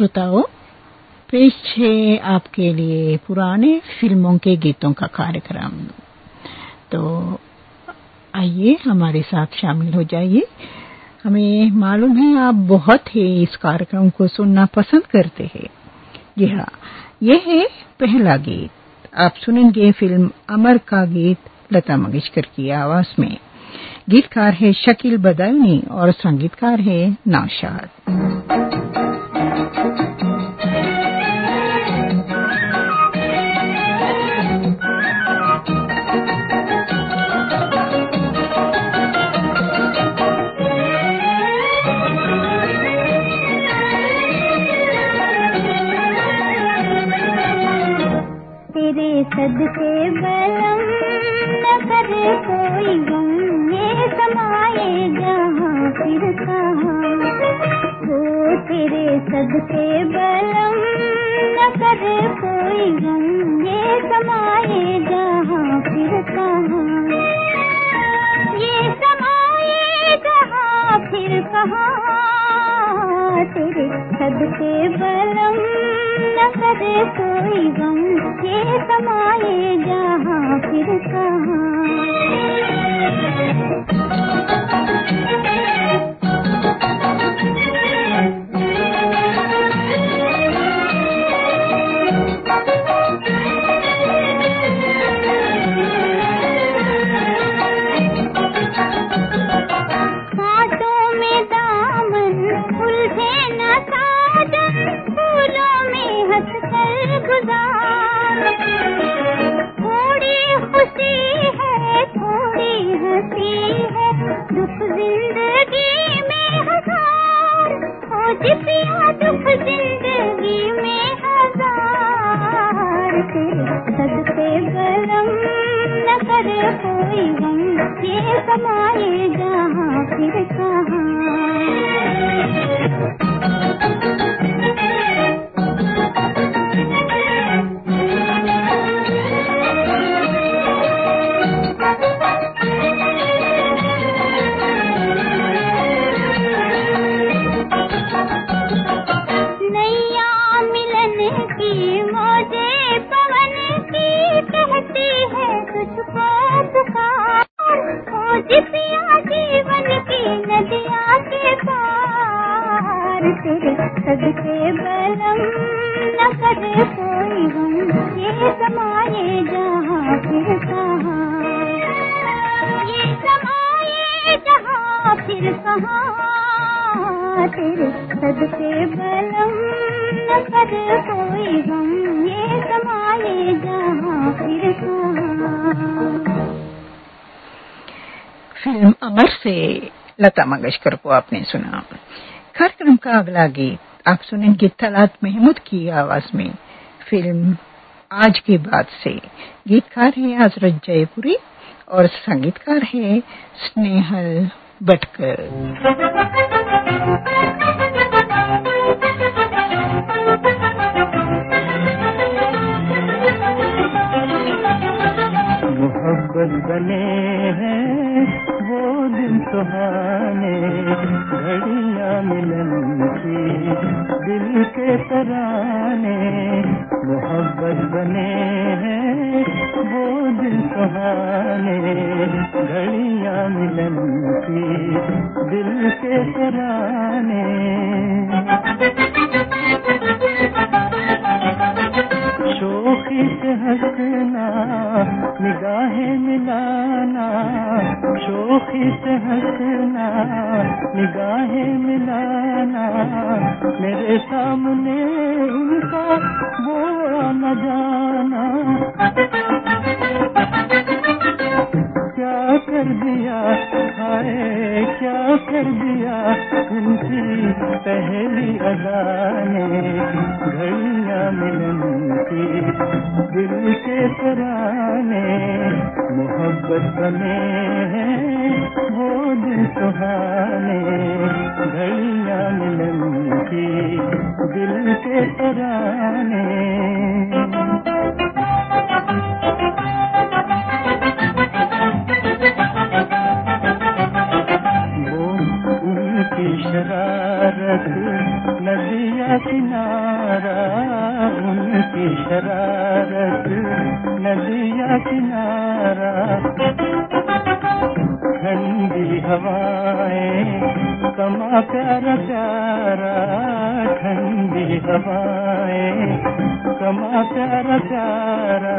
श्रोताओं पेश है आपके लिए पुराने फ़िल्मों के गीतों का कार्यक्रम। तो आइए, हमारे साथ शामिल हो जाइए। हमें मालूम है आप बहुत ही इस कार्यक्रम को सुनना पसंद करते हैं। जी हाँ यह है पहला गीत। आप सुनेंगे फ़िल्म अमर का गीत, लता मंगेशकर की आवाज़ में। गीतकार है शकील बदायूनी और संगीतकार है नौशाद। तेरे बलम न करे कोई गम, ये समाए जहाँ फिर कहाँ। ये समाए जहाँ फिर कहाँ। तेरे सदके बलम न करे कोई गम, ये समाए जहाँ फिर कांटों है, थोड़ी हँसी है। दुख ज़िंदगी में हज़ार दुख ज़िंदगी में हज़ार। न कोई गम, ये समाए जहाँ, फिर नैया लता मंगेशकर को आपने सुना कार्यक्रम का अगला गीत आप सुनेंगे तलात महमूद की आवाज़ में फ़िल्म आज के बाद से गीतकार है हज़रत जयपुरी और संगीतकार है स्नेहल बटकर मोहब्बत बने हैं दिन सुहाने घड़िया मिलन की, दिल के तराने मोहब्बत बने हैं वो दिन सुहाने घड़ियाँ मिलन की, दिल के तराने। शोखी से हंसना, निगाहें मिलाना शोखी से हंसना निगाहें मिलाना, मेरे सामने उनका वो न जाना। क्या कर दिया, हाय, क्या कर दिया उनकी पहली अदाने, घड़िया मिलन की, दिल के तराने मोहब्बत बने वो दिल सुहाने घड़िया मिलन की दिल के तराने शरारत, नदिया किनारा, उनकी शरारत, नदिया किनारा। हवाएँ कमा प्यारा प्यारा ठंडी हवाएँ। कमा प्यारा प्यारा।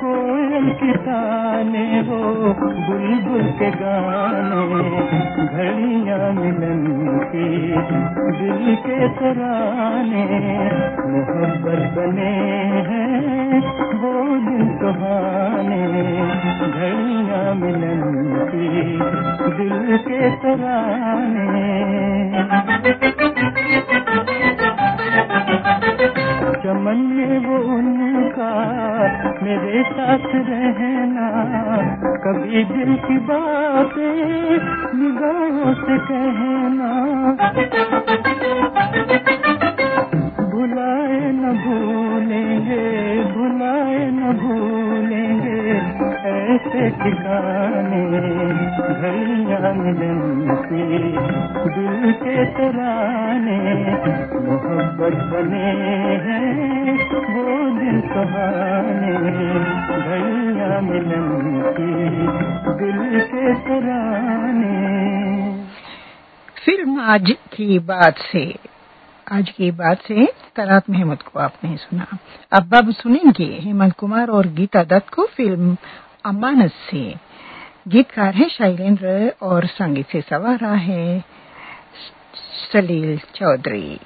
कोयल की ताने हो, बुलबुल के गाने। घड़िया मिलन की दिल के तराने मोहब्बत बने हैं, वो दिन सुहाने घड़िया मिलन की दिल के तराने चमन में वो उनका, मेरे साथ रहना। कभी दिल की बातें निगाहों से कहना। भुलाए न भूलेंगे, भुलाए न भूलेंगे। ऐसे ठिकाने, घड़िया मिलन की दिल के तराने मोहब्बत बने हैं, वो दिन सुहाने, घड़िया मिलन की दिल के तराने फ़िल्म आज की बात से, आज की बात से तरात महमूद को आपने सुना। अब अब सुनेंगे हेमंत कुमार और गीता दत्त को फ़िल्म अमानत से गीतकार है शैलेंद्र और संगीत से सवारा है सलील चौधरी।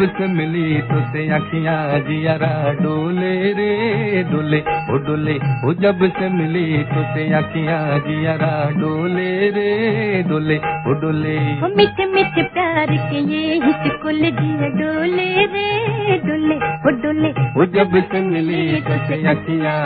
जब से मिली तो से अखियाँ जियारा डोले रे डोले ओ डोले ओ जब से मिली तो से अखियाँ जियारा डोले रे डोले ओ डोले। मिठ मिठ प्यार के ये हिचकुल दिया डोले रे डोले ओ डोले। ओ जब से मिली तो से अखियाँ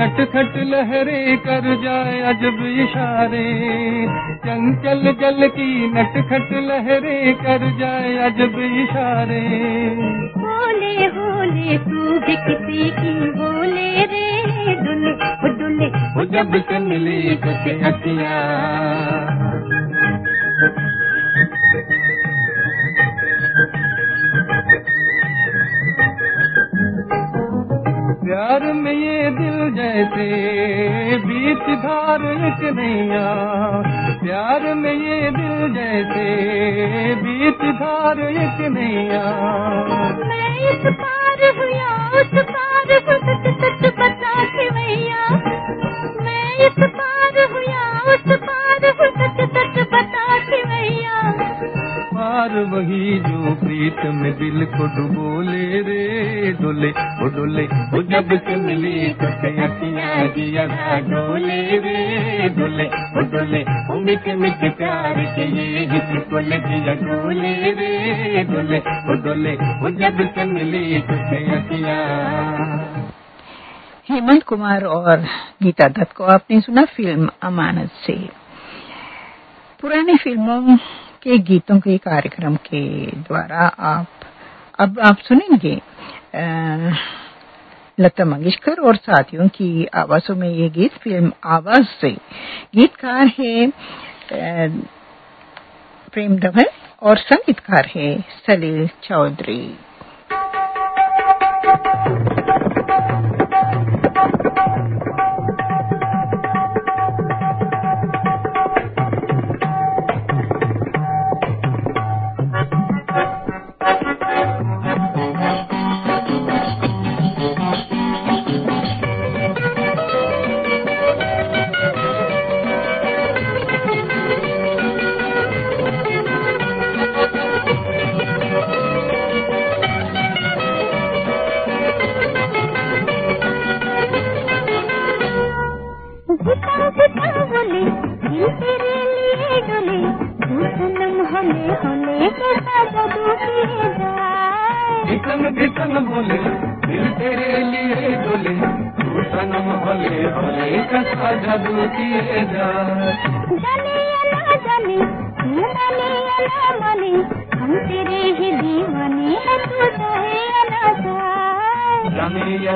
नटखट लहरे कर जाए अजब इशारे। चंचल जल की नटखट लहरे कर जाए अजब इशारे। होले होले, तू भी किसी की होले रे। वो डुले जब से मिली कुछ से प्यार में ये दिल जैसे बीच धार एक नैया। प्यार में ये दिल जैसे बीच धार एक नैया। मैं इस पार हुआ उस पार सच सच बता के भैया मैं इस पार हुआ उस पार सच सच बता के भैया पार वही जो प्रीत में दिल को डुबोले रे। डोले, ओ डोले, ओ जब से मिली तुझे अखियाँ जिया डोले रे डोले, ओ डोले, ओ मिठे मिठे प्यार के ये हिस्से जिया डोले रे डोले, ओ डोले, ओ जब से मिली तुझे अखियाँ हेमंत कुमार और गीता दत्त को आपने सुना फ़िल्म अमानत से। पुरानी फ़िल्मों के गीतों के कार्यक्रम के द्वारा आप, अब आप सुनेंगे लता मंगेशकर और साथियों की आवाजों में ये गीत, फ़िल्म आवाज़ से। गीतकार है प्रेम धवन और संगीतकार है सलील चौधरी।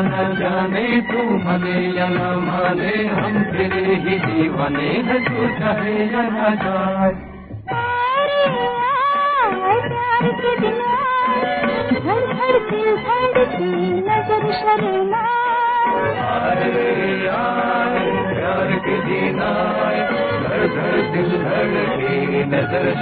न जाने तू मने या न माने हम तेरे ही दीवाने हैं तू चाहे या न चाहे अरे यार प्यार के दिन आए धड़ धड़ दिल धड़की नजर शर्माए। अरे यार प्यार के दिन आए धड़ धड़ दिल धड़के नजर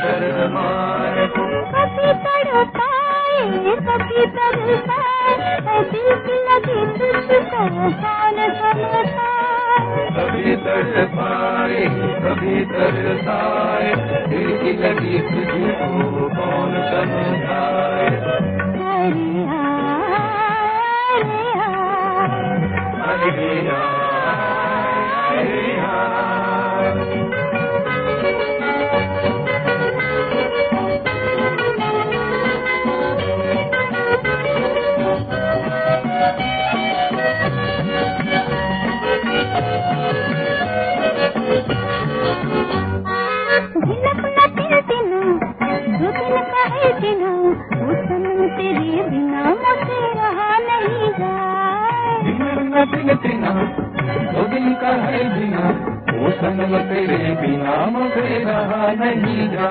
कभी तड़पाए कभी तरसाए दिल की लगी तुझको कौन समझाए कभी तड़ पाए कभी तरसाए दिल की लगी तुझको कौन समझाए? अरे यार अरे बिना दो दिन का है बिना वो सनम तेरे बिना मुझे रहा नहीं जी।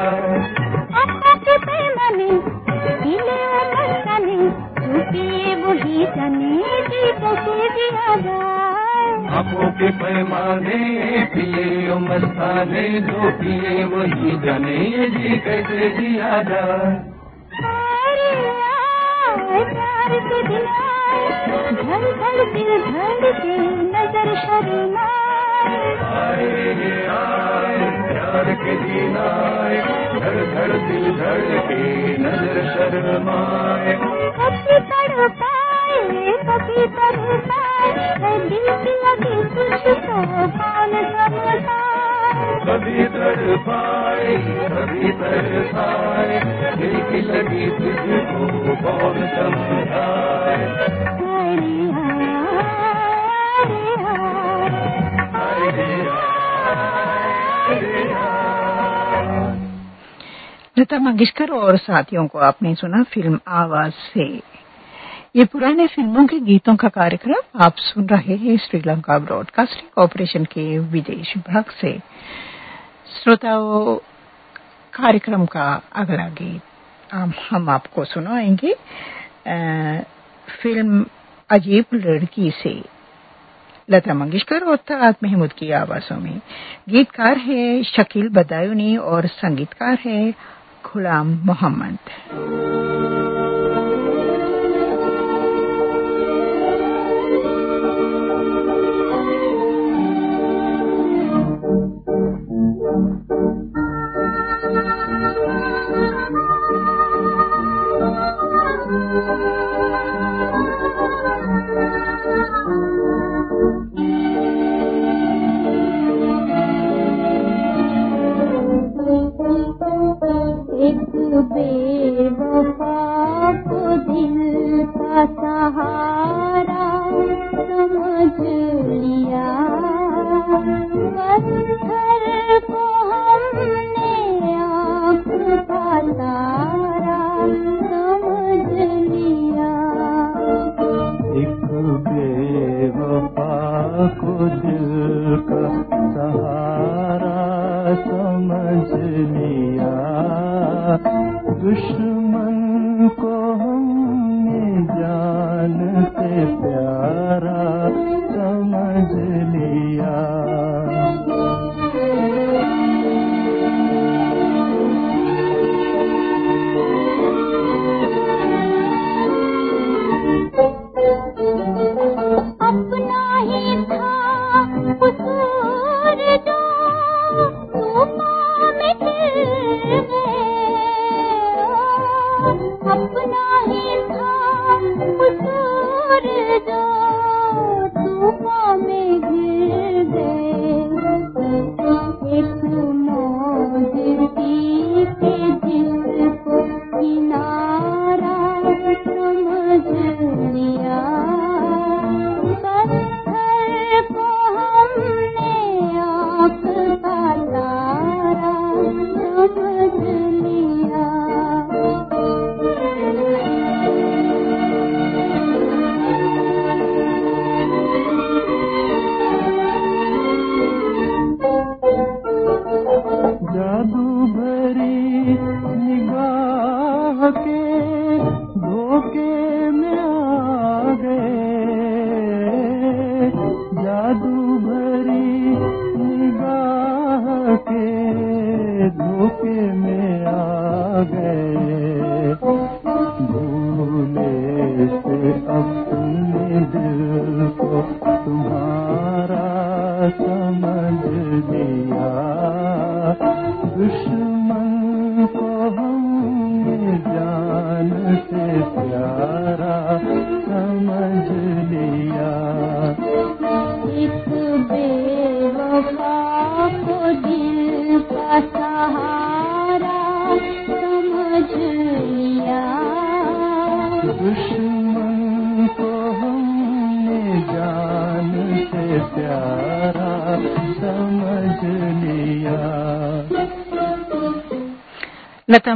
के पैमाने पिए ओ मस्ताने जो पिए वही जाने ये जी कैसे जिया प्यार आए धड़ धड़ दिल धड़ के नज़र शर्माए प्यार के दिन आए धड़ धड़ दिल धड़ के नज़र शर्माए कभी तड़पाए कभी तरसाए ऐ दिल की लगी तुझको कौन समझाए कभी तड़ पाए कभी तरसाए दिल की लगी तुझको कौन समझाए। लता मंगेशकर और साथियों को आपने सुना फ़िल्म आवाज़ से। ये पुराने फ़िल्मों के गीतों का कार्यक्रम आप सुन रहे हैं श्रीलंका ब्रॉडकास्टिंग कॉरपोरेशन के विदेश विभाग से। श्रोताओं कार्यक्रम का अगला गीत हम, आपको सुनाएँगे। फ़िल्म अजीब लड़की से। लता मंगेशकर और तलात महमूद की आवाजों में। गीतकार है शकील बदायूनी और संगीतकार है गुलाम मोहम्मद।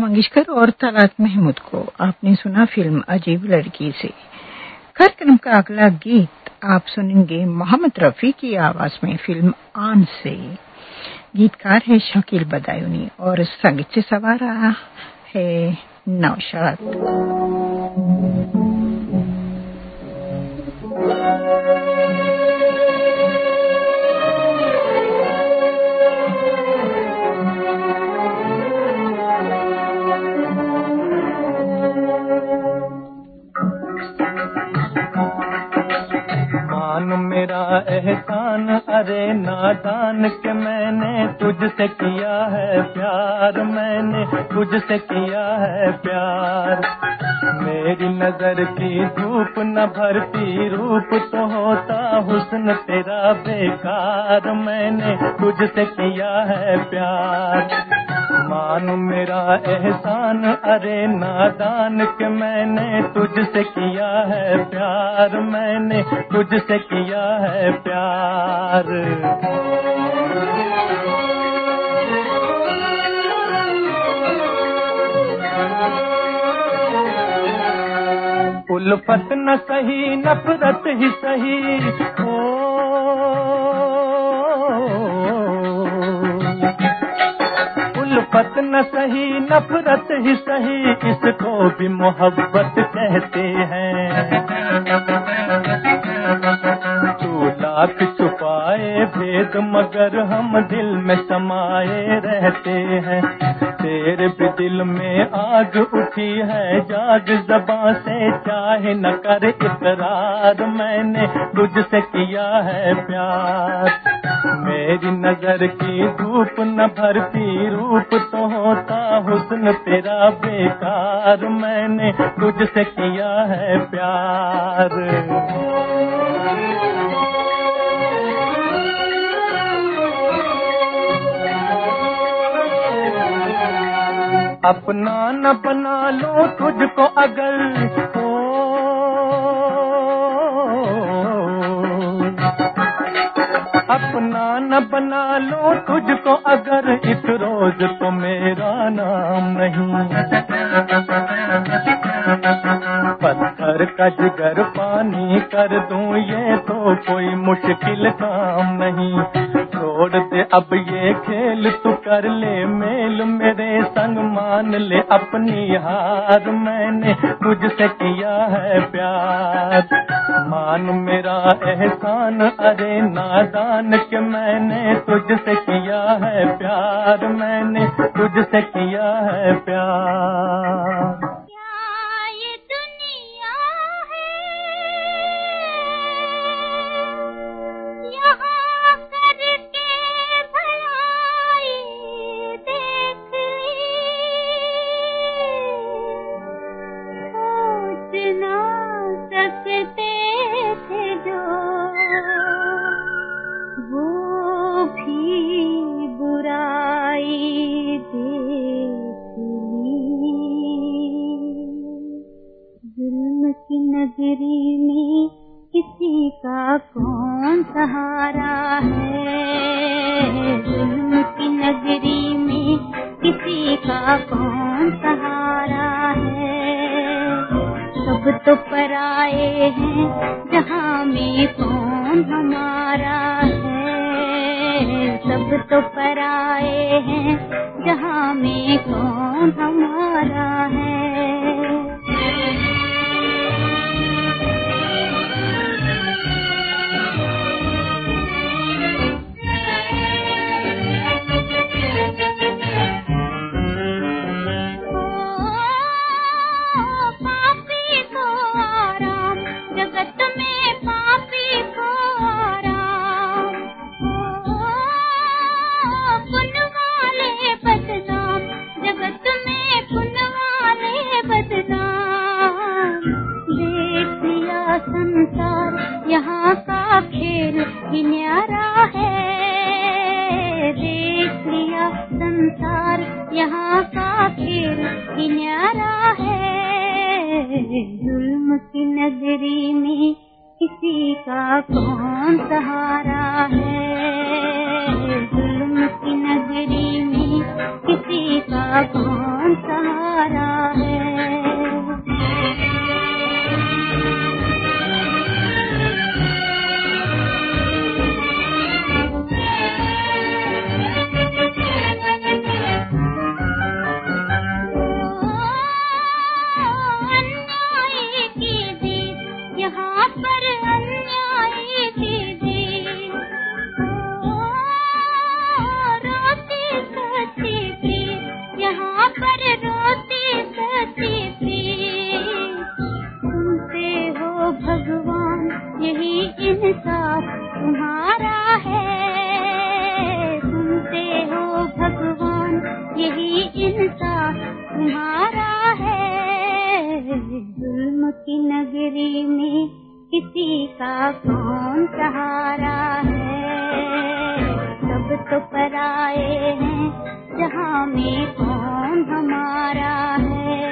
मंगेशकर और तलात महमूद को आपने सुना फ़िल्म अजीब लड़की से। कार्यक्रम का अगला गीत आप सुनेंगे मोहम्मद रफी की आवाज़ में फ़िल्म आन से। गीतकार है शकील बदायूनी और संगीत से सवार है नौशाद। एहसान, अरे नादान के मैंने तुझसे किया है प्यार, मैंने तुझसे किया है प्यार। मेरी नज़र की धूप न भरती, रूप तो होता हुस्न तेरा बेकार, मैंने तुझसे किया है प्यार। मान मेरा एहसान, अरे नादान के मैंने तुझसे किया है प्यार, मैंने तुझसे किया है प्यार। उल्फत न सही, नफरत ही सही, ओ उल्फत न सही, नफरत ही सही इसको भी मोहब्बत कहते हैं। लाख भेद मगर हम दिल में समाये रहते हैं। तेरे भी दिल में आग उठी है, जाग जबा से चाहे न कर इकरार। मैंने तुझसे किया है प्यार। मेरी नज़र की धूप न भरती, रूप तो होता हुस्न तेरा बेकार। मैंने तुझसे किया है प्यार। अपना न बना लो तुझको अगर अपना न बना लो तुझको अगर इस रोज तो मेरा नाम नहीं। पत्थर का जिगर पानी कर दूँ ये तो कोई मुश्किल काम नहीं। छोड़ दे अब ये खेल तू कर ले, मेल मेरे संग मान ले, अपनी हार मैंने तुझसे किया है प्यार। मान मेरा एहसान, अरे नादान के मैंने तुझसे किया है प्यार, मैंने तुझसे किया है प्यार। नगरी में किसी का कौन सहारा है? जुल्म की नगरी में किसी का कौन सहारा है? सब तो पराए हैं, जहाँ में कौन हमारा है? सब तो पराए हैं, जहाँ में कौन हमारा है? खेल ही। देख लिया संसार, यहाँ का खेल न्यारा है। जुल्म की नगरी में किसी का कौन सहारा है? जुल्म की नगरी में किसी का कौन सहारा है? नगरी में किसी का कौन सहारा है? सब तो पराए हैं, जहाँ में कौन हमारा है?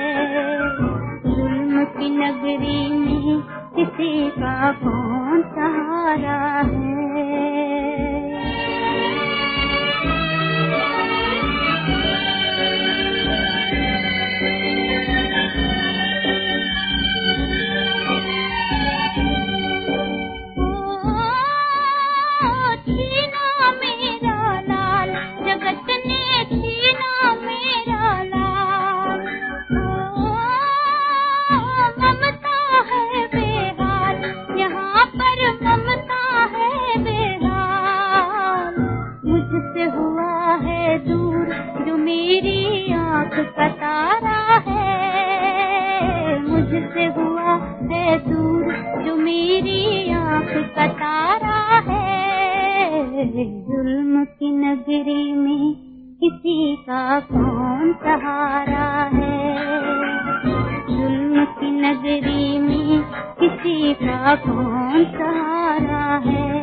जुल्म की नगरी में किसी का कौन सहारा है? मुझसे हुआ दे दूर, जो मेरी आँख का है। जुल्म की नगरी में किसी का कौन सहारा है? जुल्म की नगरी में किसी का कौन सहारा है?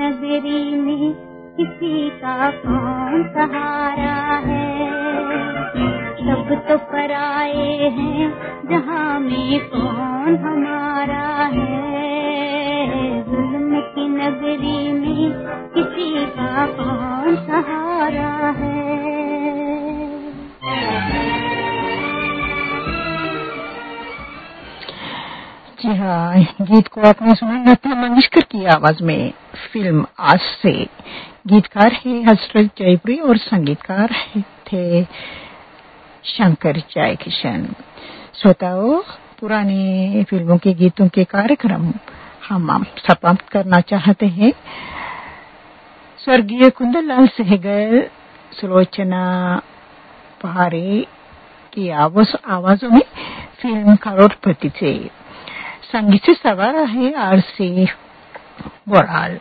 नगरी में किसी का कौन सहारा है? तो पराए हैं, जहाँ में कौन हमारा है? जुल्म की नगरी में किसी का कौन सहारा है? जी हाँ गीत को आपने सुना लता मंगेशकर की आवाज़ में फ़िल्म आज से। गीतकार है हज़रत जयपुरी और संगीतकार है- थे शंकर जयकिशन श्रोताओं, पुराने फ़िल्मों के गीतों के कार्यक्रम हम समाप्त करना चाहते हैं। स्वर्गीय कुंदन लाल सहगल, सुलोचना पहाड़े की आवाज़ में फ़िल्म करोड़पति से संगीत से सवार है आर सी बोराल।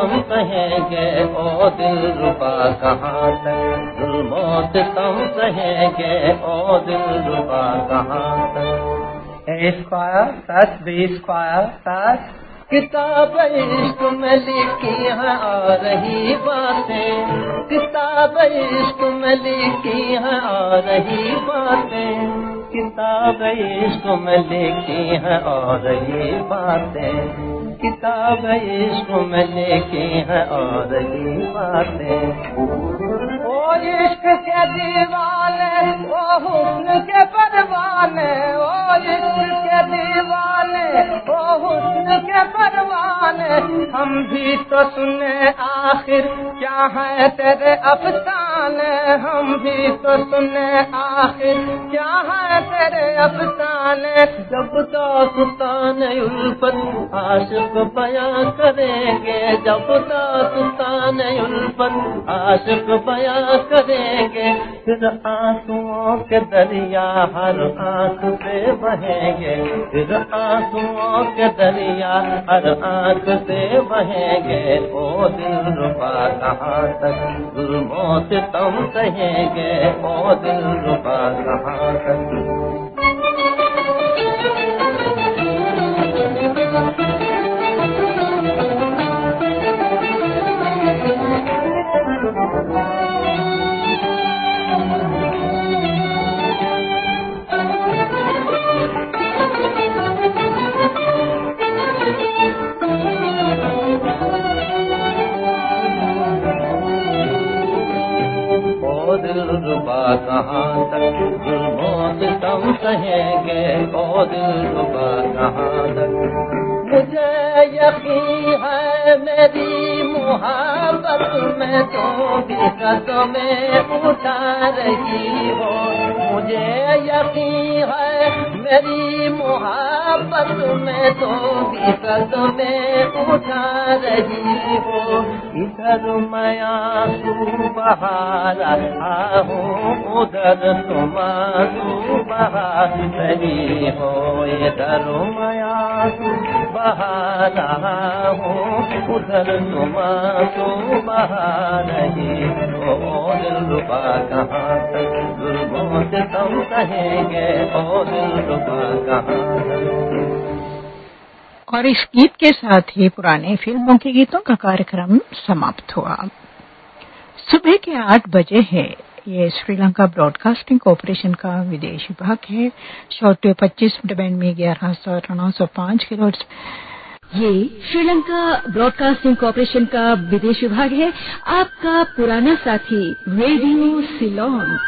से कहेंगे, ओ दिल रुबा, कहाँ तक? जुल्मों से तुम कहेंगे, ओ दिल रुबा, कहाँ तक? square plus B square plus किताब इश्क में लिखी है, आ रही बातें। किताब इश्क में लिखी है, आ रही बातें। किताब इश्क में लिखी है, आ रही बातें। किताब इश्क में लिखी है और रही बातें। ओ इश्क के दीवाने ओ हुस्न के परवाने ओ के दीवाने ओ हुस्न के परवाने। हम भी तो सुने आखिर क्या है तेरे अफसाने। हम भी तो सुने आखिर क्या है तेरे अफसाने। जब दास्तान उल्फत आशिक बयां करेंगे। जब दास्तान उल्फत आशिक बयां करेंगे। फिर आंसुओं के दरिया हर आँख से बहेंगे। फिर आंसुओं के दरिया हर आँख से बहेंगे। ओ दिल रुपा कहाँ तक जुल्मों से तुम कहेंगे? ओ दिल रुपा कहाँ तक दिल मुझे यकीन है मेरी मोहब्बत में तो भी कसमें उठा रही हो। मुझे यकीन है मेरी मोहब्बत में तो विपद में उठा रही हो। इधर मया तू बहार आओ उधर तुम तू बहा रही हो। इधर मया तू बहा रहा हूँ उधर तुम आँसू बहा रही हो दिल कहाँ तक तुम कहेंगे ओ दिल कहाँ और इस गीत के साथ ही पुराने फ़िल्मों के गीतों का कार्यक्रम समाप्त हुआ। सुबह के आठ बजे है। ये श्रीलंका ब्रॉडकास्टिंग कॉरपोरेशन का विदेश विभाग है। शॉर्टवेव पच्चीस बैंड में ग्यारह सौ नौ सौ पाँच किलो ये श्रीलंका ब्रॉडकास्टिंग कॉरपोरेशन का विदेश विभाग है। आपका पुराना साथी, रेडियो सिलोन।